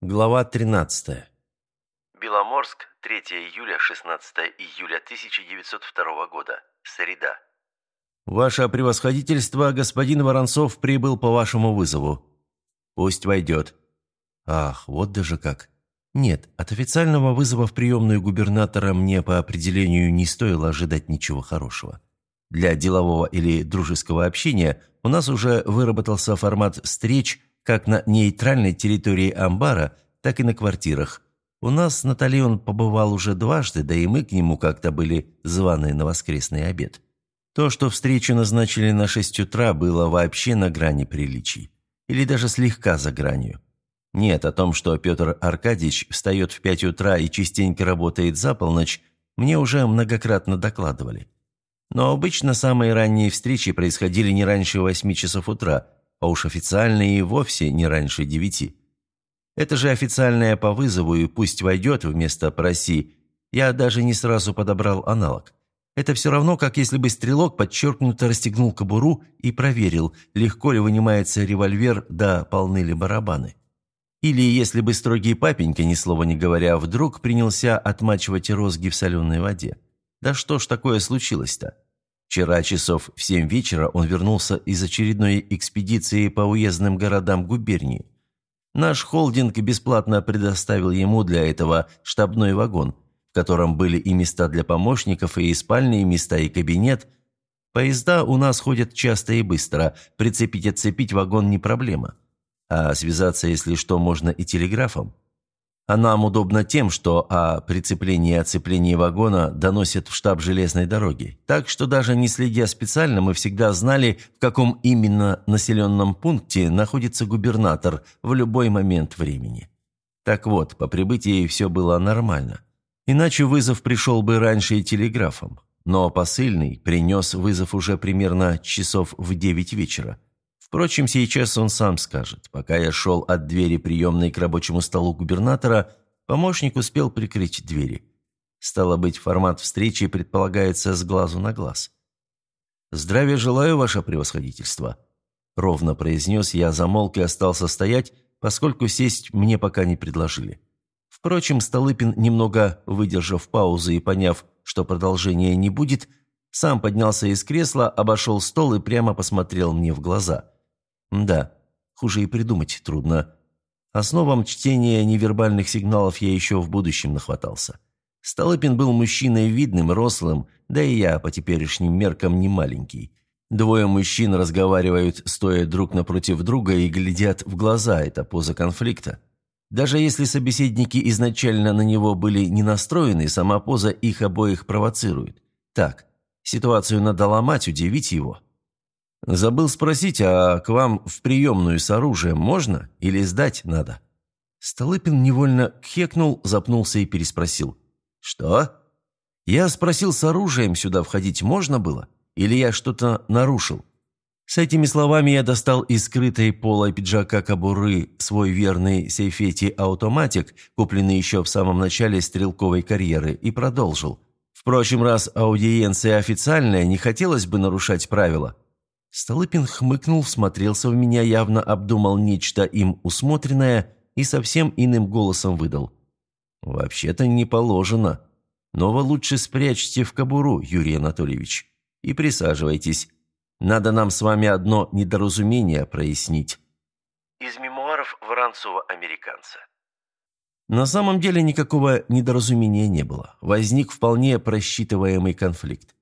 Глава 13. Беломорск, 3 июля, 16 июля 1902 года. Среда. Ваше превосходительство, господин Воронцов прибыл по вашему вызову. Пусть войдет. Ах, вот даже как. Нет, от официального вызова в приемную губернатора мне по определению не стоило ожидать ничего хорошего. Для делового или дружеского общения у нас уже выработался формат встреч – как на нейтральной территории амбара, так и на квартирах. У нас Натали он побывал уже дважды, да и мы к нему как-то были званы на воскресный обед. То, что встречу назначили на шесть утра, было вообще на грани приличий. Или даже слегка за гранью. Нет, о том, что Петр Аркадьевич встает в пять утра и частенько работает за полночь, мне уже многократно докладывали. Но обычно самые ранние встречи происходили не раньше восьми часов утра – а уж официальные и вовсе не раньше девяти. Это же официальное по вызову и пусть войдет вместо «проси», я даже не сразу подобрал аналог. Это все равно, как если бы стрелок подчеркнуто расстегнул кобуру и проверил, легко ли вынимается револьвер, да полны ли барабаны. Или если бы строгий папенька, ни слова не говоря, вдруг принялся отмачивать розги в соленой воде. Да что ж такое случилось-то? Вчера часов в семь вечера он вернулся из очередной экспедиции по уездным городам губернии. Наш холдинг бесплатно предоставил ему для этого штабной вагон, в котором были и места для помощников, и спальные места, и кабинет. Поезда у нас ходят часто и быстро, прицепить-отцепить вагон не проблема. А связаться, если что, можно и телеграфом. А нам удобно тем, что о прицеплении и оцеплении вагона доносят в штаб железной дороги. Так что даже не следя специально, мы всегда знали, в каком именно населенном пункте находится губернатор в любой момент времени. Так вот, по прибытии все было нормально. Иначе вызов пришел бы раньше и телеграфом. Но посыльный принес вызов уже примерно часов в девять вечера. Впрочем, сейчас он сам скажет. Пока я шел от двери приемной к рабочему столу губернатора, помощник успел прикрыть двери. Стало быть, формат встречи предполагается с глазу на глаз. «Здравия желаю, ваше превосходительство», — ровно произнес я, замолк и остался стоять, поскольку сесть мне пока не предложили. Впрочем, Столыпин, немного выдержав паузу и поняв, что продолжения не будет, сам поднялся из кресла, обошел стол и прямо посмотрел мне в глаза. Да, хуже и придумать трудно. Основам чтения невербальных сигналов я еще в будущем нахватался. Столыпин был мужчиной видным, рослым, да и я по теперешним меркам не маленький. Двое мужчин разговаривают, стоя друг напротив друга и глядят в глаза, это поза конфликта. Даже если собеседники изначально на него были не настроены, сама поза их обоих провоцирует. Так, ситуацию надо ломать, удивить его. «Забыл спросить, а к вам в приемную с оружием можно или сдать надо?» Столыпин невольно кхекнул, запнулся и переспросил. «Что?» «Я спросил, с оружием сюда входить можно было? Или я что-то нарушил?» С этими словами я достал из скрытой полой пиджака кобуры свой верный сейфети-автоматик, купленный еще в самом начале стрелковой карьеры, и продолжил. Впрочем, раз аудиенция официальная, не хотелось бы нарушать правила. Столыпин хмыкнул, всмотрелся в меня, явно обдумал нечто им усмотренное и совсем иным голосом выдал. «Вообще-то не положено. Но вы лучше спрячьте в кобуру, Юрий Анатольевич, и присаживайтесь. Надо нам с вами одно недоразумение прояснить». Из мемуаров Воронцова-американца. На самом деле никакого недоразумения не было. Возник вполне просчитываемый конфликт.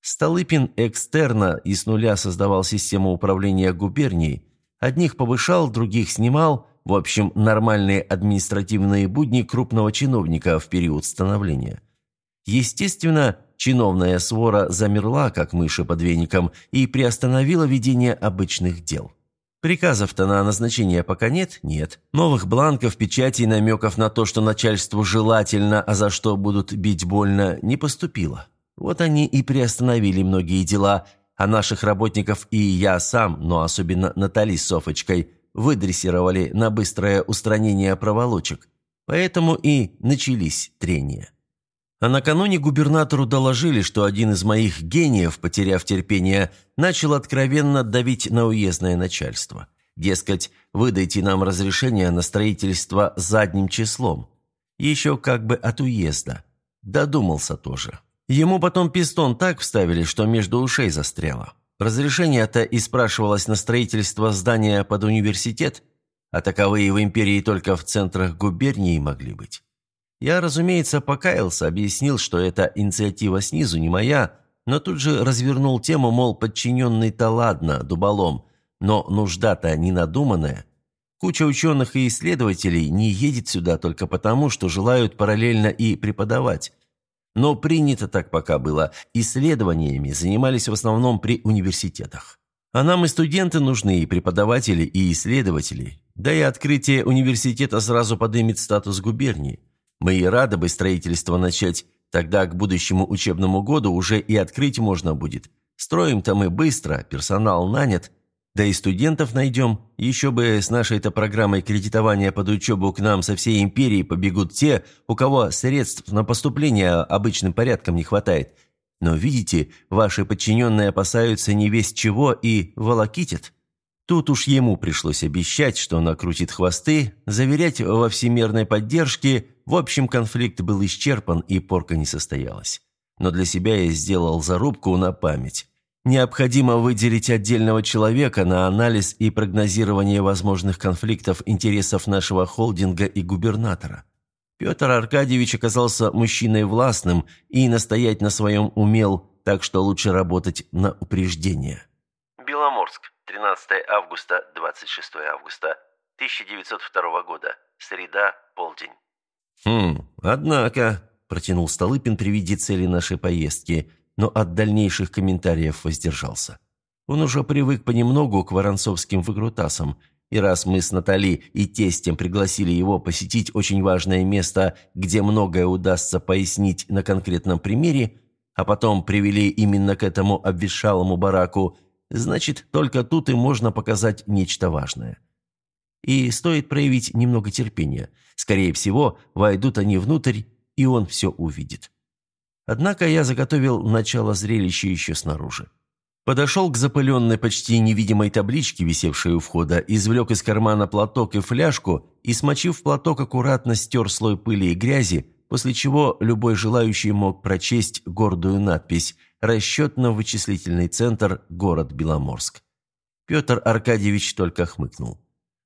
Столыпин экстерно и с нуля создавал систему управления губернией, одних повышал, других снимал, в общем, нормальные административные будни крупного чиновника в период становления. Естественно, чиновная свора замерла, как мыши под веником, и приостановила ведение обычных дел. Приказов-то на назначение пока нет? Нет. Новых бланков, печатей, намеков на то, что начальству желательно, а за что будут бить больно, не поступило. Вот они и приостановили многие дела, а наших работников и я сам, но особенно Натали с Софочкой, выдрессировали на быстрое устранение проволочек. Поэтому и начались трения. А накануне губернатору доложили, что один из моих гениев, потеряв терпение, начал откровенно давить на уездное начальство. Дескать, выдайте нам разрешение на строительство задним числом. Еще как бы от уезда. Додумался тоже. Ему потом пистон так вставили, что между ушей застряло. Разрешение-то и спрашивалось на строительство здания под университет, а таковые в империи только в центрах губернии могли быть. Я, разумеется, покаялся, объяснил, что эта инициатива снизу не моя, но тут же развернул тему, мол, подчиненный-то ладно, дуболом, но нужда-то не надуманная. Куча ученых и исследователей не едет сюда только потому, что желают параллельно и преподавать. Но принято так пока было. Исследованиями занимались в основном при университетах. А нам и студенты нужны, и преподаватели, и исследователи. Да и открытие университета сразу поднимет статус губернии. Мы и рады бы строительство начать, тогда к будущему учебному году уже и открыть можно будет. Строим-то мы быстро, персонал нанят, да и студентов найдем. Еще бы с нашей-то программой кредитования под учебу к нам со всей империи побегут те, у кого средств на поступление обычным порядком не хватает. Но видите, ваши подчиненные опасаются не весть чего и волокитят. Тут уж ему пришлось обещать, что накрутит хвосты, заверять во всемирной поддержке. В общем, конфликт был исчерпан и порка не состоялась. Но для себя я сделал зарубку на память. Необходимо выделить отдельного человека на анализ и прогнозирование возможных конфликтов интересов нашего холдинга и губернатора. Петр Аркадьевич оказался мужчиной властным и настоять на своем умел, так что лучше работать на упреждение. Беломорск, 13 августа, 26 августа 1902 года. Среда, полдень. «Хм, однако», – протянул Столыпин при виде цели нашей поездки – но от дальнейших комментариев воздержался. Он уже привык понемногу к воронцовским выкрутасам, и раз мы с Натали и тестем пригласили его посетить очень важное место, где многое удастся пояснить на конкретном примере, а потом привели именно к этому обветшалому бараку, значит, только тут и можно показать нечто важное. И стоит проявить немного терпения. Скорее всего, войдут они внутрь, и он все увидит. Однако я заготовил начало зрелища еще снаружи. Подошел к запыленной, почти невидимой табличке, висевшей у входа, извлек из кармана платок и фляжку и, смочив платок, аккуратно стер слой пыли и грязи, после чего любой желающий мог прочесть гордую надпись «Расчетно-вычислительный центр, город Беломорск». Петр Аркадьевич только хмыкнул.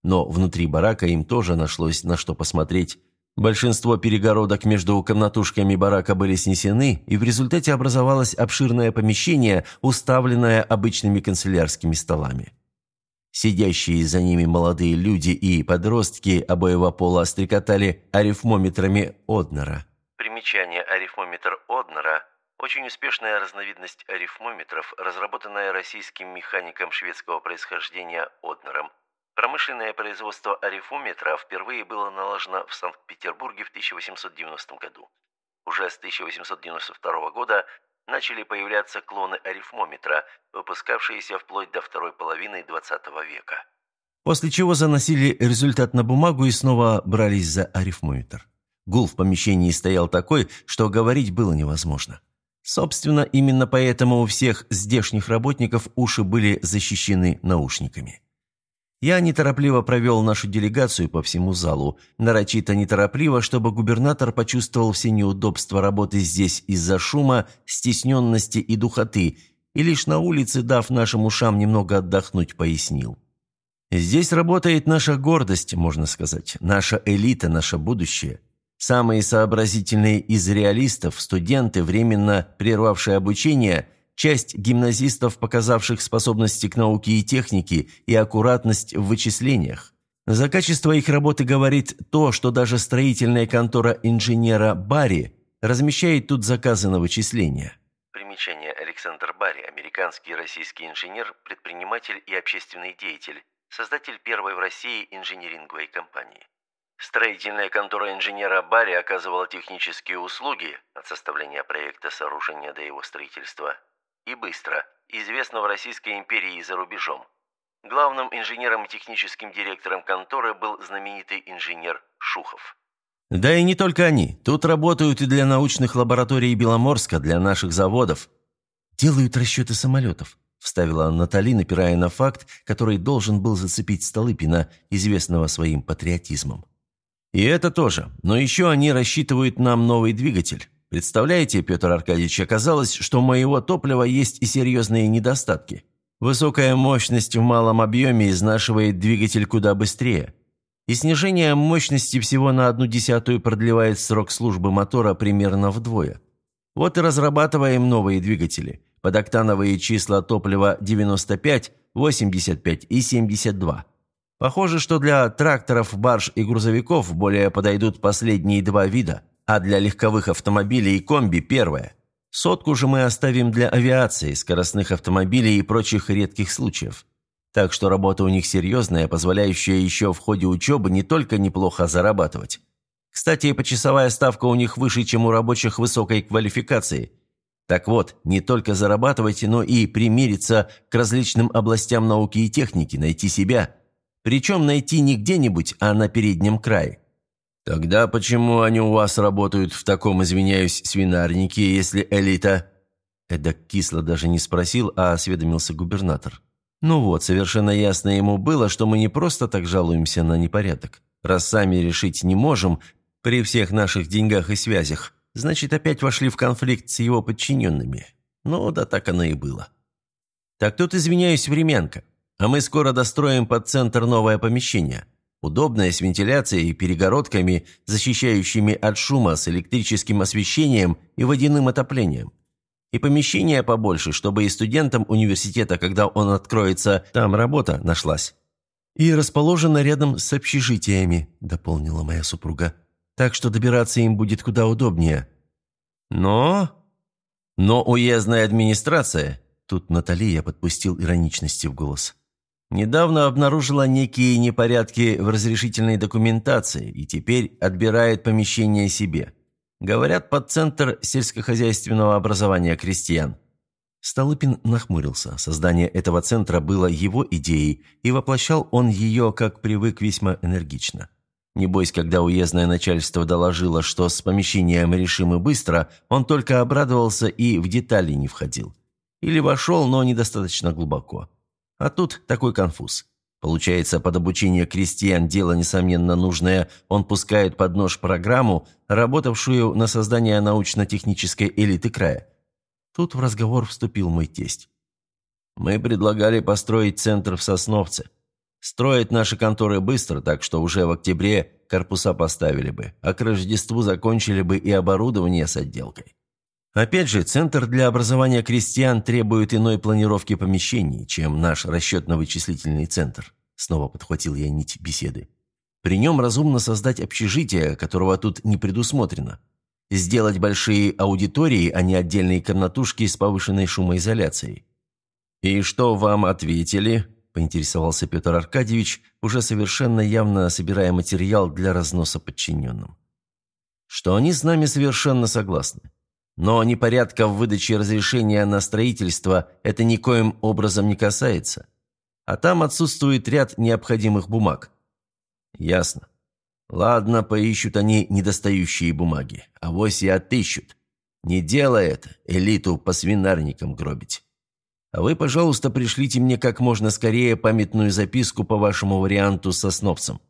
Но внутри барака им тоже нашлось на что посмотреть, Большинство перегородок между комнатушками барака были снесены, и в результате образовалось обширное помещение, уставленное обычными канцелярскими столами. Сидящие за ними молодые люди и подростки обоего пола стрекотали арифмометрами Однера. Примечание арифмометр Однера – очень успешная разновидность арифмометров, разработанная российским механиком шведского происхождения Однером – Промышленное производство арифометра впервые было налажено в Санкт-Петербурге в 1890 году. Уже с 1892 года начали появляться клоны арифмометра, выпускавшиеся вплоть до второй половины XX века. После чего заносили результат на бумагу и снова брались за арифмометр. Гул в помещении стоял такой, что говорить было невозможно. Собственно, именно поэтому у всех здешних работников уши были защищены наушниками. Я неторопливо провел нашу делегацию по всему залу, нарочито неторопливо, чтобы губернатор почувствовал все неудобства работы здесь из-за шума, стесненности и духоты, и лишь на улице, дав нашим ушам немного отдохнуть, пояснил. Здесь работает наша гордость, можно сказать, наша элита, наше будущее. Самые сообразительные из реалистов, студенты, временно прервавшие обучение, часть гимназистов, показавших способности к науке и технике и аккуратность в вычислениях. За качество их работы говорит то, что даже строительная контора инженера Барри размещает тут заказы на вычисления. Примечание Александр Барри, американский и российский инженер, предприниматель и общественный деятель, создатель первой в России инжиниринговой компании. Строительная контора инженера Барри оказывала технические услуги от составления проекта сооружения до его строительства и быстро, известно в Российской империи и за рубежом. Главным инженером и техническим директором конторы был знаменитый инженер Шухов. Да и не только они. Тут работают и для научных лабораторий Беломорска, для наших заводов. Делают расчеты самолетов. – вставила Натали, напирая на факт, который должен был зацепить Столыпина, известного своим патриотизмом. «И это тоже. Но еще они рассчитывают нам новый двигатель. Представляете, Петр Аркадьевич, оказалось, что у моего топлива есть и серьезные недостатки. Высокая мощность в малом объеме изнашивает двигатель куда быстрее. И снижение мощности всего на одну десятую продлевает срок службы мотора примерно вдвое. Вот и разрабатываем новые двигатели. Подоктановые числа топлива 95, 85 и 72. Похоже, что для тракторов, барж и грузовиков более подойдут последние два вида, а для легковых автомобилей и комби – первое. Сотку же мы оставим для авиации, скоростных автомобилей и прочих редких случаев. Так что работа у них серьезная, позволяющая еще в ходе учебы не только неплохо зарабатывать. Кстати, почасовая ставка у них выше, чем у рабочих высокой квалификации. Так вот, не только зарабатывать, но и примириться к различным областям науки и техники, найти себя. Причем найти не где-нибудь, а на переднем крае. «Тогда почему они у вас работают в таком, извиняюсь, свинарнике, если элита?» Эдак кисло даже не спросил, а осведомился губернатор. Ну вот, совершенно ясно ему было, что мы не просто так жалуемся на непорядок. Раз сами решить не можем, при всех наших деньгах и связях, значит, опять вошли в конфликт с его подчиненными. Ну да так оно и было. Так тут, извиняюсь, временка. А мы скоро достроим под центр новое помещение. Удобное, с вентиляцией и перегородками, защищающими от шума, с электрическим освещением и водяным отоплением. И помещение побольше, чтобы и студентам университета, когда он откроется, там работа нашлась. «И расположено рядом с общежитиями», – дополнила моя супруга так что добираться им будет куда удобнее. Но... Но уездная администрация, тут Натали я подпустил ироничности в голос, недавно обнаружила некие непорядки в разрешительной документации и теперь отбирает помещение себе. Говорят, под Центр сельскохозяйственного образования крестьян. Столыпин нахмурился. Создание этого центра было его идеей, и воплощал он ее, как привык, весьма энергично. Небось, когда уездное начальство доложило, что с помещением решим быстро, он только обрадовался и в детали не входил. Или вошел, но недостаточно глубоко. А тут такой конфуз. Получается, под обучение крестьян дело, несомненно, нужное, он пускает под нож программу, работавшую на создание научно-технической элиты края. Тут в разговор вступил мой тесть. «Мы предлагали построить центр в Сосновце. Строить наши конторы быстро, так что уже в октябре корпуса поставили бы, а к Рождеству закончили бы и оборудование с отделкой. Опять же, Центр для образования крестьян требует иной планировки помещений, чем наш расчетно-вычислительный центр. Снова подхватил я нить беседы. При нем разумно создать общежитие, которого тут не предусмотрено. Сделать большие аудитории, а не отдельные комнатушки с повышенной шумоизоляцией. «И что вам ответили?» поинтересовался Петр Аркадьевич, уже совершенно явно собирая материал для разноса подчиненным. Что они с нами совершенно согласны. Но непорядка в выдаче разрешения на строительство это никоим образом не касается. А там отсутствует ряд необходимых бумаг. Ясно. Ладно, поищут они недостающие бумаги. а Авось и отыщут. Не делай это, элиту по свинарникам гробить. А вы, пожалуйста, пришлите мне как можно скорее памятную записку по вашему варианту со Снопсом.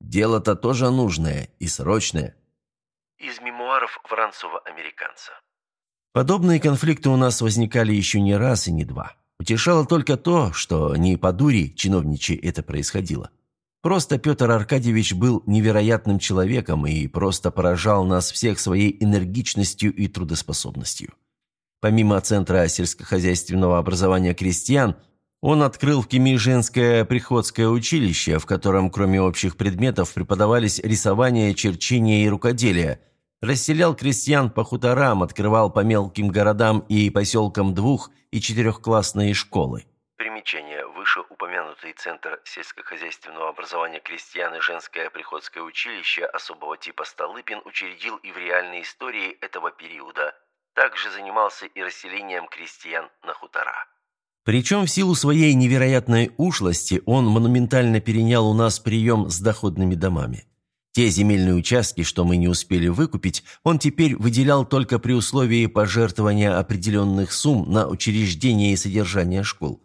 Дело-то тоже нужное и срочное». Из мемуаров Воронцова-американца. Подобные конфликты у нас возникали еще не раз и не два. Утешало только то, что не по дури чиновничьи это происходило. Просто Петр Аркадьевич был невероятным человеком и просто поражал нас всех своей энергичностью и трудоспособностью. Помимо Центра сельскохозяйственного образования крестьян, он открыл в Кеми женское приходское училище, в котором кроме общих предметов преподавались рисование, черчение и рукоделие, расселял крестьян по хуторам, открывал по мелким городам и поселкам двух- и четырехклассные школы. Примечание. Вышеупомянутый Центр сельскохозяйственного образования крестьян и женское приходское училище особого типа Столыпин учредил и в реальной истории этого периода – также занимался и расселением крестьян на хутора. Причем в силу своей невероятной ушлости он монументально перенял у нас прием с доходными домами. Те земельные участки, что мы не успели выкупить, он теперь выделял только при условии пожертвования определенных сумм на учреждение и содержание школ.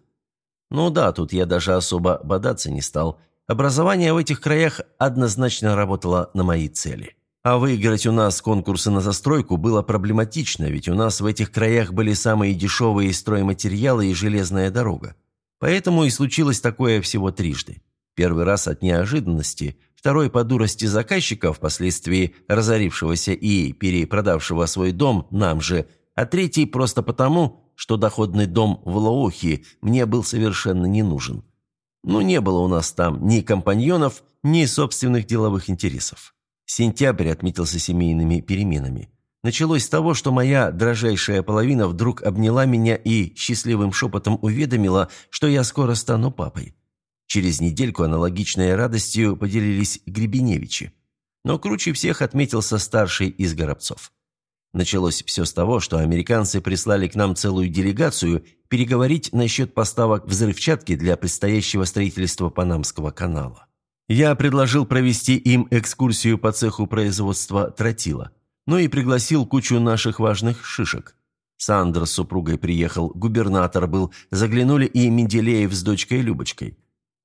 Ну да, тут я даже особо бодаться не стал. Образование в этих краях однозначно работало на мои цели. А выиграть у нас конкурсы на застройку было проблематично, ведь у нас в этих краях были самые дешевые стройматериалы и железная дорога. Поэтому и случилось такое всего трижды. Первый раз от неожиданности, второй по дурости заказчика, впоследствии разорившегося и перепродавшего свой дом нам же, а третий просто потому, что доходный дом в Лоухе мне был совершенно не нужен. Ну, не было у нас там ни компаньонов, ни собственных деловых интересов. Сентябрь отметился семейными переменами. Началось с того, что моя дрожайшая половина вдруг обняла меня и счастливым шепотом уведомила, что я скоро стану папой. Через недельку аналогичной радостью поделились Гребеневичи. Но круче всех отметился старший из Горобцов. Началось все с того, что американцы прислали к нам целую делегацию переговорить насчет поставок взрывчатки для предстоящего строительства Панамского канала. Я предложил провести им экскурсию по цеху производства тротила, но и пригласил кучу наших важных шишек. Сандр с супругой приехал, губернатор был, заглянули и Менделеев с дочкой Любочкой.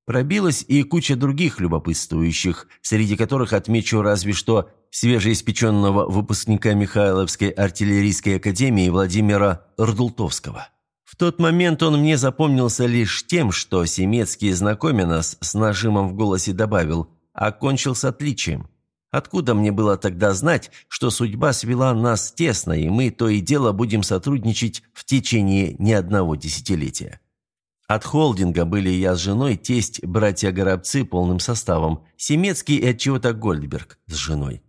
Пробилась и куча других любопытствующих, среди которых отмечу разве что свежеиспеченного выпускника Михайловской артиллерийской академии Владимира Рдултовского. В тот момент он мне запомнился лишь тем, что Семецкий, знакомя нас, с нажимом в голосе добавил «окончил с отличием». Откуда мне было тогда знать, что судьба свела нас тесно, и мы то и дело будем сотрудничать в течение не одного десятилетия? От холдинга были я с женой, тесть, братья Горобцы полным составом, Семецкий и от чего-то Гольдберг с женой.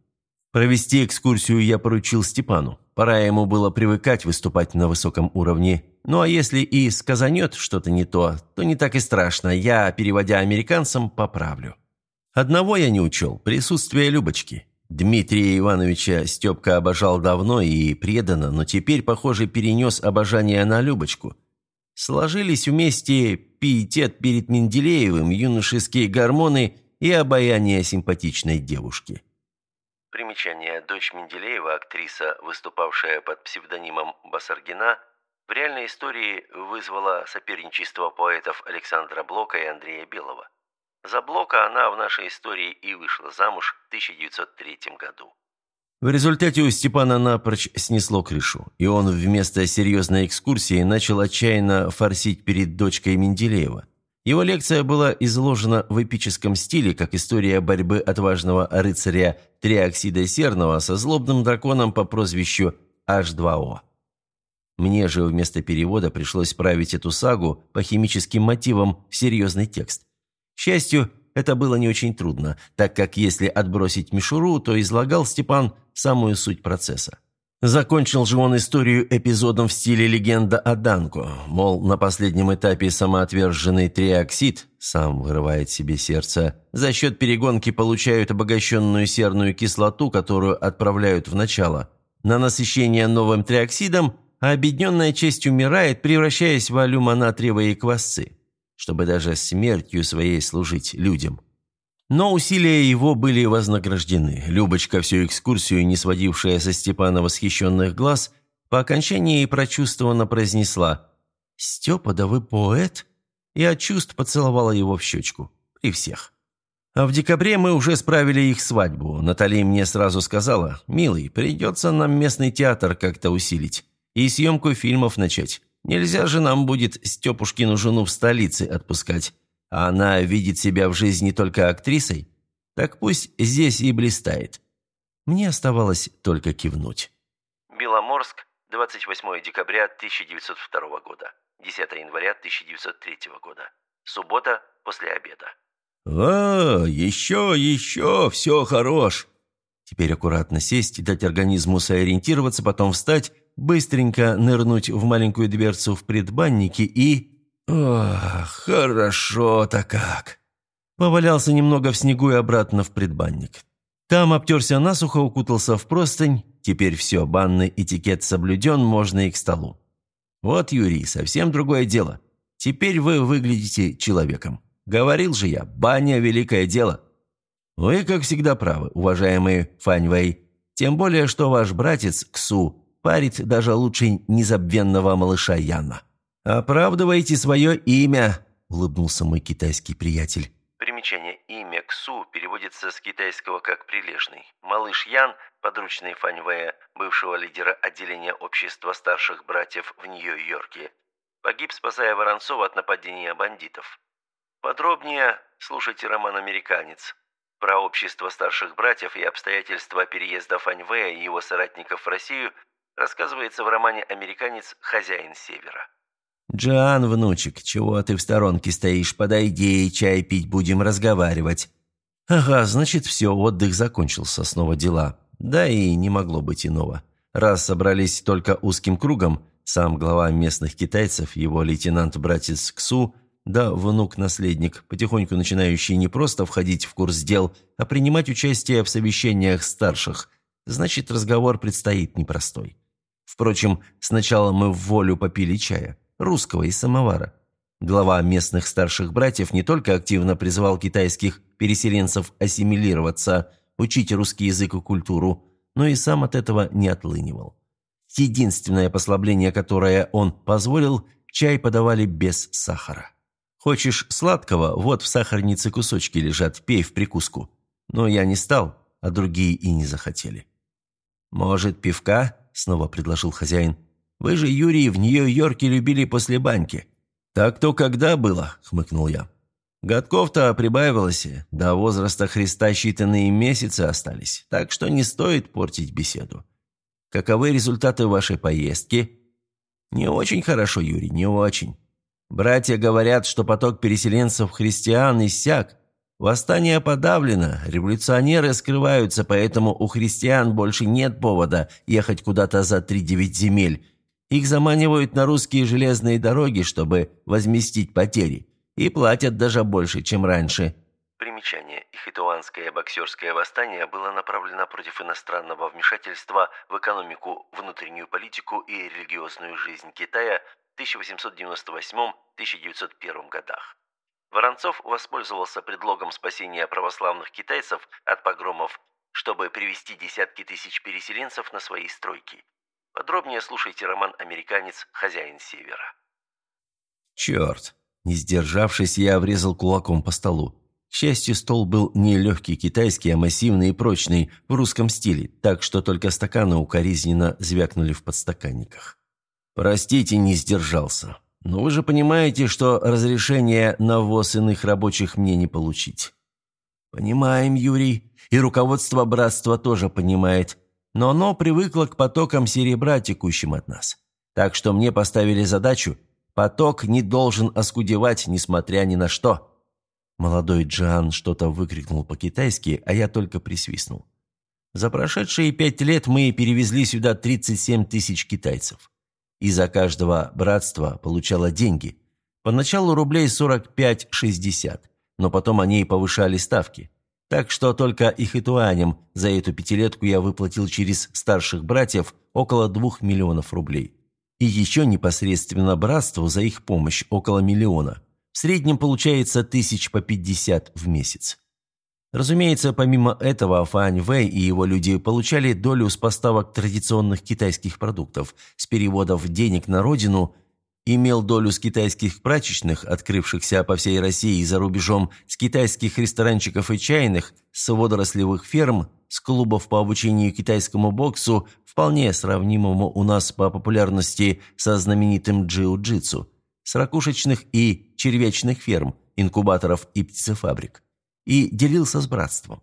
Провести экскурсию я поручил Степану. Пора ему было привыкать выступать на высоком уровне. Ну а если и сказанет что-то не то, то не так и страшно, я, переводя американцам, поправлю. Одного я не учел – присутствие Любочки. Дмитрия Ивановича Степка обожал давно и преданно, но теперь, похоже, перенес обожание на Любочку. Сложились вместе пиетет перед Менделеевым, юношеские гормоны и обаяние симпатичной девушки. Примечание. Дочь Менделеева, актриса, выступавшая под псевдонимом Басаргина, в реальной истории вызвала соперничество поэтов Александра Блока и Андрея Белого. За Блока она в нашей истории и вышла замуж в 1903 году. В результате у Степана напрочь снесло крышу, и он вместо серьезной экскурсии начал отчаянно форсить перед дочкой Менделеева. Его лекция была изложена в эпическом стиле, как история борьбы отважного рыцаря Триоксида Серного со злобным драконом по прозвищу H2O. Мне же вместо перевода пришлось править эту сагу по химическим мотивам в серьезный текст. К счастью, это было не очень трудно, так как если отбросить мишуру, то излагал Степан самую суть процесса. Закончил же он историю эпизодом в стиле легенда о Данко, мол, на последнем этапе самоотверженный триоксид, сам вырывает себе сердце, за счет перегонки получают обогащенную серную кислоту, которую отправляют в начало. На насыщение новым триоксидом, а объединенная часть умирает, превращаясь в алюмонатриевые квасцы чтобы даже смертью своей служить людям. Но усилия его были вознаграждены. Любочка, всю экскурсию, не сводившая со Степана восхищенных глаз, по окончании прочувствованно произнесла «Степа, да вы поэт?» и от чувств поцеловала его в щечку. При всех. А в декабре мы уже справили их свадьбу. Натали мне сразу сказала, «Милый, придется нам местный театр как-то усилить и съемку фильмов начать. Нельзя же нам будет Степушкину жену в столице отпускать, а она видит себя в жизни только актрисой. Так пусть здесь и блистает. Мне оставалось только кивнуть. Беломорск, 28 декабря 1902 года. 10 января 1903 года. Суббота после обеда. «А, еще, еще, все хорош!» Теперь аккуратно сесть, дать организму сориентироваться, потом встать быстренько нырнуть в маленькую дверцу в предбаннике и... Ох, хорошо-то как! Повалялся немного в снегу и обратно в предбанник. Там обтерся насухо, укутался в простынь. Теперь все, банный этикет соблюден, можно и к столу. Вот, Юрий, совсем другое дело. Теперь вы выглядите человеком. Говорил же я, баня – великое дело. Вы, как всегда, правы, уважаемый Фань Вэй. Тем более, что ваш братец Ксу парит даже лучше незабвенного малыша Яна. Оправдывайте свое имя, улыбнулся мой китайский приятель. Примечание «Имя Ксу» переводится с китайского как «прилежный». Малыш Ян, подручный Фаньвэя, бывшего лидера отделения общества старших братьев в Нью-Йорке, погиб, спасая Воронцова от нападения бандитов. Подробнее слушайте роман «Американец». Про общество старших братьев и обстоятельства переезда Фаньвэя и его соратников в Россию рассказывается в романе «Американец. Хозяин Севера». «Джоан, внучек, чего ты в сторонке стоишь? Подойди, чай пить будем, разговаривать». «Ага, значит, все, отдых закончился, снова дела. Да и не могло быть иного. Раз собрались только узким кругом, сам глава местных китайцев, его лейтенант-братец Ксу, да внук-наследник, потихоньку начинающий не просто входить в курс дел, а принимать участие в совещаниях старших, значит, разговор предстоит непростой. Впрочем, сначала мы в волю попили чая русского из самовара. Глава местных старших братьев не только активно призывал китайских переселенцев ассимилироваться, учить русский язык и культуру, но и сам от этого не отлынивал. Единственное послабление, которое он позволил, чай подавали без сахара. Хочешь сладкого, вот в сахарнице кусочки лежат, пей в прикуску. Но я не стал, а другие и не захотели. «Может, пивка?» – снова предложил хозяин. Вы же, Юрий, в Нью-Йорке любили после баньки». «Так то когда было?» – хмыкнул я. «Годков-то прибавилось, до возраста Христа считанные месяцы остались, так что не стоит портить беседу. Каковы результаты вашей поездки?» «Не очень хорошо, Юрий, не очень. Братья говорят, что поток переселенцев христиан иссяк. Восстание подавлено, революционеры скрываются, поэтому у христиан больше нет повода ехать куда-то за три-девять земель, их заманивают на русские железные дороги, чтобы возместить потери, и платят даже больше, чем раньше. Примечание. Ихитуанское боксерское восстание было направлено против иностранного вмешательства в экономику, внутреннюю политику и религиозную жизнь Китая в 1898-1901 годах. Воронцов воспользовался предлогом спасения православных китайцев от погромов, чтобы привести десятки тысяч переселенцев на свои стройки. Подробнее слушайте роман «Американец. Хозяин Севера». Черт! Не сдержавшись, я врезал кулаком по столу. К счастью, стол был не легкий китайский, а массивный и прочный, в русском стиле, так что только стаканы укоризненно звякнули в подстаканниках. «Простите, не сдержался. Но вы же понимаете, что разрешение на ввоз иных рабочих мне не получить». «Понимаем, Юрий. И руководство братства тоже понимает но оно привыкло к потокам серебра, текущим от нас. Так что мне поставили задачу «поток не должен оскудевать, несмотря ни на что». Молодой Джан что-то выкрикнул по-китайски, а я только присвистнул. За прошедшие пять лет мы перевезли сюда 37 тысяч китайцев. И за каждого братство получало деньги. Поначалу рублей 45-60, но потом они повышали ставки. Так что только ихитуаням за эту пятилетку я выплатил через старших братьев около двух миллионов рублей. И еще непосредственно братству за их помощь около миллиона. В среднем получается тысяч по пятьдесят в месяц. Разумеется, помимо этого, Фань Вэй и его люди получали долю с поставок традиционных китайских продуктов, с переводов денег на родину имел долю с китайских прачечных, открывшихся по всей России и за рубежом, с китайских ресторанчиков и чайных, с водорослевых ферм, с клубов по обучению китайскому боксу, вполне сравнимому у нас по популярности со знаменитым джиу-джитсу, с ракушечных и червячных ферм, инкубаторов и птицефабрик. И делился с братством.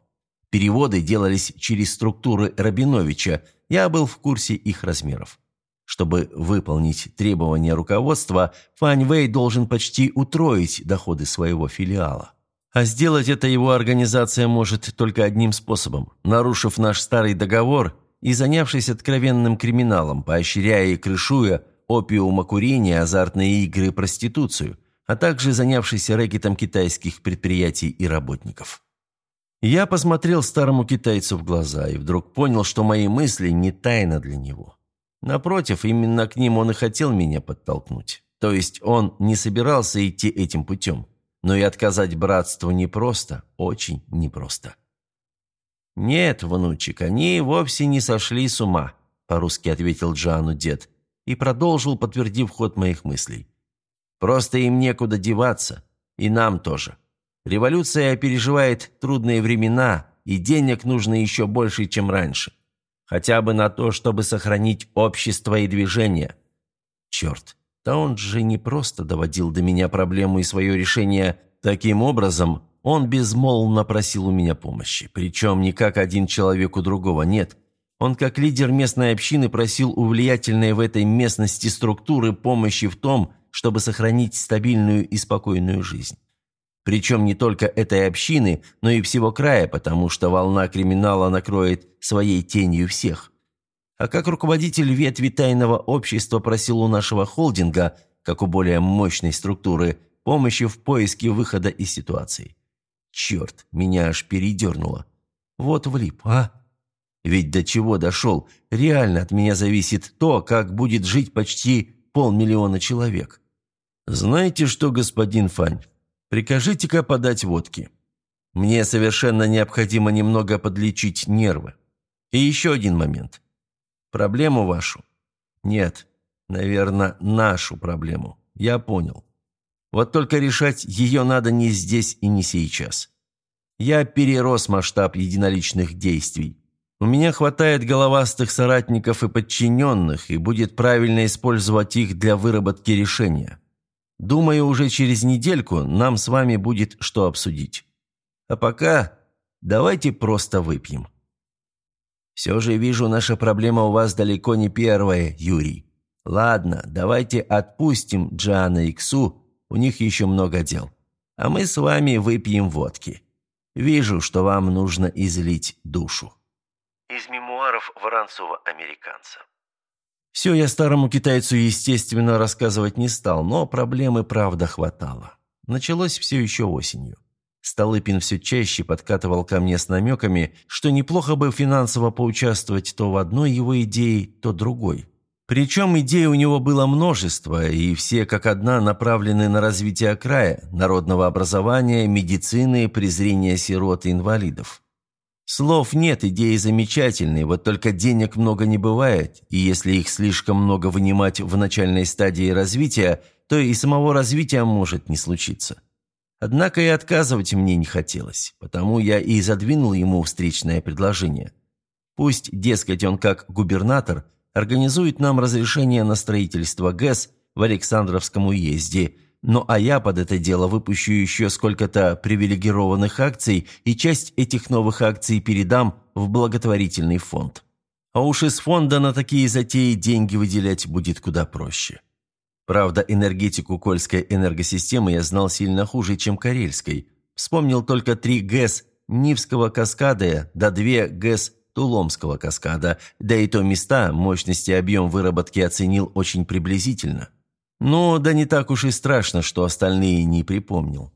Переводы делались через структуры Рабиновича, я был в курсе их размеров. Чтобы выполнить требования руководства, Фань Вэй должен почти утроить доходы своего филиала. А сделать это его организация может только одним способом – нарушив наш старый договор и занявшись откровенным криминалом, поощряя и крышуя опиумокурение, азартные игры проституцию, а также занявшись рэкетом китайских предприятий и работников. Я посмотрел старому китайцу в глаза и вдруг понял, что мои мысли не тайна для него. Напротив, именно к ним он и хотел меня подтолкнуть. То есть он не собирался идти этим путем. Но и отказать братству непросто, очень непросто. «Нет, внучек, они вовсе не сошли с ума», – по-русски ответил Джану дед и продолжил, подтвердив ход моих мыслей. «Просто им некуда деваться, и нам тоже. Революция переживает трудные времена, и денег нужно еще больше, чем раньше. Хотя бы на то, чтобы сохранить общество и движение. Черт, да он же не просто доводил до меня проблему и свое решение таким образом, он безмолвно просил у меня помощи. Причем не как один человек у другого, нет. Он как лидер местной общины просил у влиятельной в этой местности структуры помощи в том, чтобы сохранить стабильную и спокойную жизнь. Причем не только этой общины, но и всего края, потому что волна криминала накроет своей тенью всех. А как руководитель ветви тайного общества просил у нашего холдинга, как у более мощной структуры, помощи в поиске выхода из ситуации. Черт, меня аж передернуло. Вот влип, а? Ведь до чего дошел, реально от меня зависит то, как будет жить почти полмиллиона человек. Знаете что, господин Фань, Прикажите-ка подать водки. Мне совершенно необходимо немного подлечить нервы. И еще один момент. Проблему вашу? Нет, наверное, нашу проблему. Я понял. Вот только решать ее надо не здесь и не сейчас. Я перерос масштаб единоличных действий. У меня хватает головастых соратников и подчиненных, и будет правильно использовать их для выработки решения. Думаю, уже через недельку нам с вами будет что обсудить. А пока давайте просто выпьем. Все же вижу, наша проблема у вас далеко не первая, Юрий. Ладно, давайте отпустим Джана и Ксу, у них еще много дел. А мы с вами выпьем водки. Вижу, что вам нужно излить душу. Из мемуаров Воронцова-американца. Все я старому китайцу, естественно, рассказывать не стал, но проблемы, правда, хватало. Началось все еще осенью. Столыпин все чаще подкатывал ко мне с намеками, что неплохо бы финансово поучаствовать то в одной его идее, то другой. Причем идей у него было множество, и все как одна направлены на развитие края, народного образования, медицины, презрения сирот и инвалидов. Слов нет, идеи замечательные, вот только денег много не бывает, и если их слишком много вынимать в начальной стадии развития, то и самого развития может не случиться. Однако и отказывать мне не хотелось, потому я и задвинул ему встречное предложение. Пусть, дескать, он как губернатор организует нам разрешение на строительство ГЭС в Александровском уезде – ну а я под это дело выпущу еще сколько-то привилегированных акций и часть этих новых акций передам в благотворительный фонд. А уж из фонда на такие затеи деньги выделять будет куда проще. Правда, энергетику Кольской энергосистемы я знал сильно хуже, чем Карельской. Вспомнил только три ГЭС Нивского каскада да две ГЭС Туломского каскада, да и то места, мощности и объем выработки оценил очень приблизительно – ну, да не так уж и страшно, что остальные не припомнил.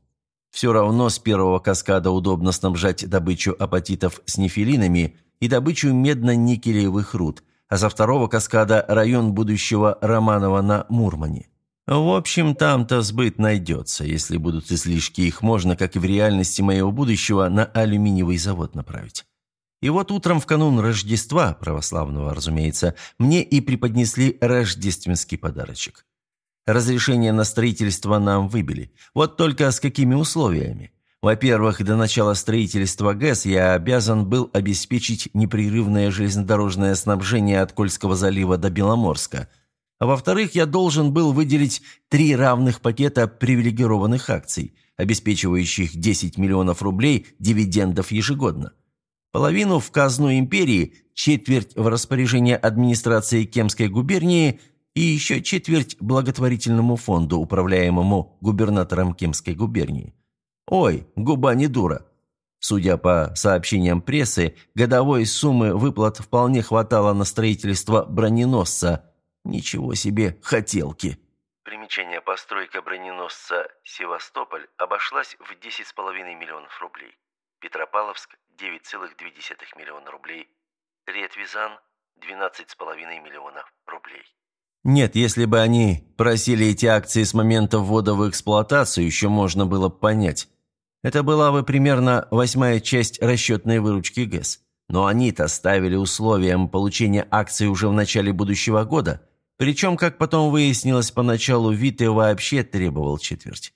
Все равно с первого каскада удобно снабжать добычу апатитов с нефилинами и добычу медно-никелевых руд, а со второго каскада район будущего Романова на Мурмане. В общем, там-то сбыт найдется, если будут излишки, их можно, как и в реальности моего будущего, на алюминиевый завод направить. И вот утром в канун Рождества, православного, разумеется, мне и преподнесли рождественский подарочек. Разрешение на строительство нам выбили. Вот только с какими условиями? Во-первых, до начала строительства ГЭС я обязан был обеспечить непрерывное железнодорожное снабжение от Кольского залива до Беломорска. А во-вторых, я должен был выделить три равных пакета привилегированных акций, обеспечивающих 10 миллионов рублей дивидендов ежегодно. Половину в казну империи, четверть в распоряжение администрации Кемской губернии – и еще четверть благотворительному фонду, управляемому губернатором Кемской губернии. Ой, губа не дура. Судя по сообщениям прессы, годовой суммы выплат вполне хватало на строительство броненосца. Ничего себе хотелки. Примечание постройка броненосца «Севастополь» обошлась в 10,5 миллионов рублей. Петропавловск – 9,2 миллиона рублей. Ретвизан – 12,5 миллионов рублей. Нет, если бы они просили эти акции с момента ввода в эксплуатацию, еще можно было бы понять. Это была бы примерно восьмая часть расчетной выручки ГЭС. Но они-то ставили условием получения акций уже в начале будущего года. Причем, как потом выяснилось, поначалу Вите вообще требовал четверть.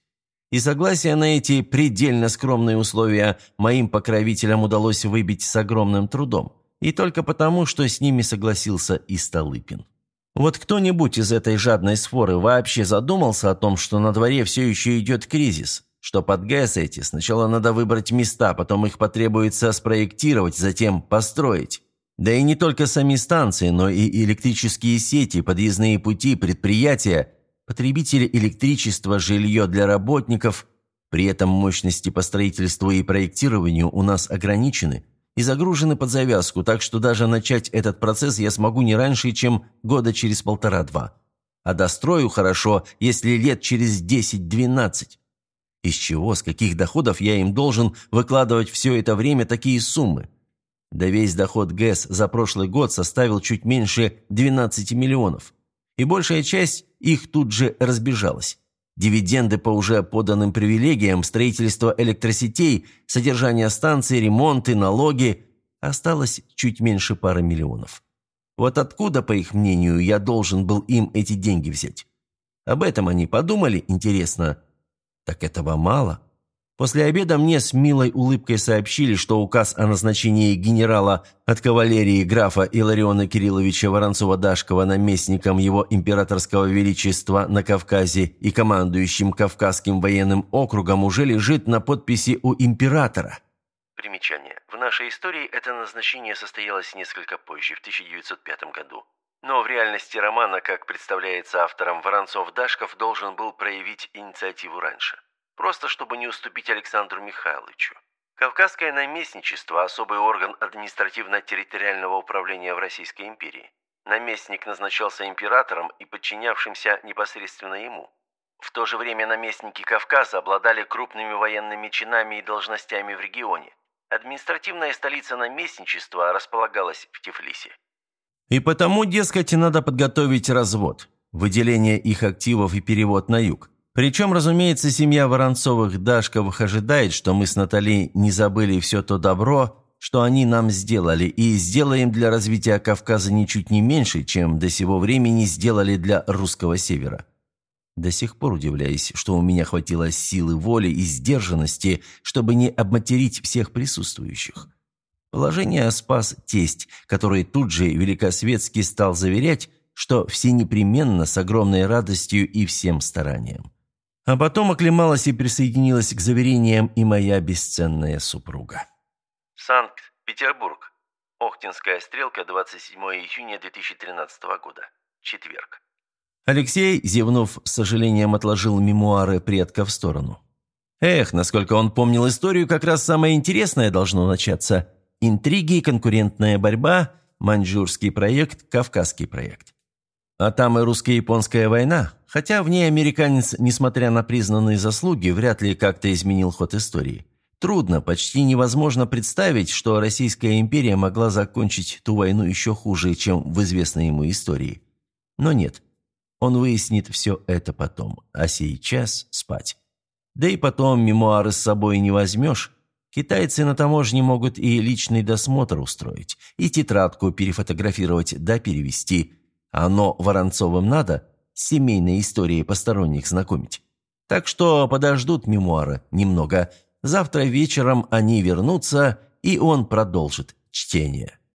И согласие на эти предельно скромные условия моим покровителям удалось выбить с огромным трудом. И только потому, что с ними согласился и Столыпин. Вот кто-нибудь из этой жадной сфоры вообще задумался о том, что на дворе все еще идет кризис, что под ГЭС эти сначала надо выбрать места, потом их потребуется спроектировать, затем построить. Да и не только сами станции, но и электрические сети, подъездные пути, предприятия, потребители электричества, жилье для работников. При этом мощности по строительству и проектированию у нас ограничены и загружены под завязку, так что даже начать этот процесс я смогу не раньше, чем года через полтора-два. А дострою хорошо, если лет через 10-12. Из чего, с каких доходов я им должен выкладывать все это время такие суммы? Да весь доход ГЭС за прошлый год составил чуть меньше 12 миллионов. И большая часть их тут же разбежалась. Дивиденды по уже поданным привилегиям, строительство электросетей, содержание станций, ремонты, налоги – осталось чуть меньше пары миллионов. Вот откуда, по их мнению, я должен был им эти деньги взять? Об этом они подумали, интересно – так этого мало. После обеда мне с милой улыбкой сообщили, что указ о назначении генерала от кавалерии графа Илариона Кирилловича Воронцова-Дашкова наместником его императорского величества на Кавказе и командующим Кавказским военным округом уже лежит на подписи у императора. Примечание. В нашей истории это назначение состоялось несколько позже, в 1905 году. Но в реальности романа, как представляется автором, Воронцов-Дашков должен был проявить инициативу раньше. Просто чтобы не уступить Александру Михайловичу. Кавказское наместничество – особый орган административно-территориального управления в Российской империи. Наместник назначался императором и подчинявшимся непосредственно ему. В то же время наместники Кавказа обладали крупными военными чинами и должностями в регионе. Административная столица наместничества располагалась в Тифлисе. И потому, дескать, надо подготовить развод, выделение их активов и перевод на юг. Причем, разумеется, семья Воронцовых-Дашковых ожидает, что мы с Натали не забыли все то добро, что они нам сделали, и сделаем для развития Кавказа ничуть не меньше, чем до сего времени сделали для русского севера. До сих пор удивляюсь, что у меня хватило силы воли и сдержанности, чтобы не обматерить всех присутствующих. Положение спас тесть, который тут же великосветски стал заверять, что все непременно с огромной радостью и всем старанием. А потом оклемалась и присоединилась к заверениям и моя бесценная супруга. Санкт-Петербург. Охтинская стрелка, 27 июня 2013 года. Четверг. Алексей, зевнув, с сожалением отложил мемуары предка в сторону. Эх, насколько он помнил историю, как раз самое интересное должно начаться – Интриги, конкурентная борьба, маньчжурский проект, кавказский проект. А там и русско-японская война, хотя в ней американец, несмотря на признанные заслуги, вряд ли как-то изменил ход истории. Трудно, почти невозможно представить, что Российская империя могла закончить ту войну еще хуже, чем в известной ему истории. Но нет, он выяснит все это потом, а сейчас спать. Да и потом мемуары с собой не возьмешь, Китайцы на таможне могут и личный досмотр устроить, и тетрадку перефотографировать да перевести. Оно Воронцовым надо с семейной историей посторонних знакомить. Так что подождут мемуары немного. Завтра вечером они вернутся, и он продолжит чтение.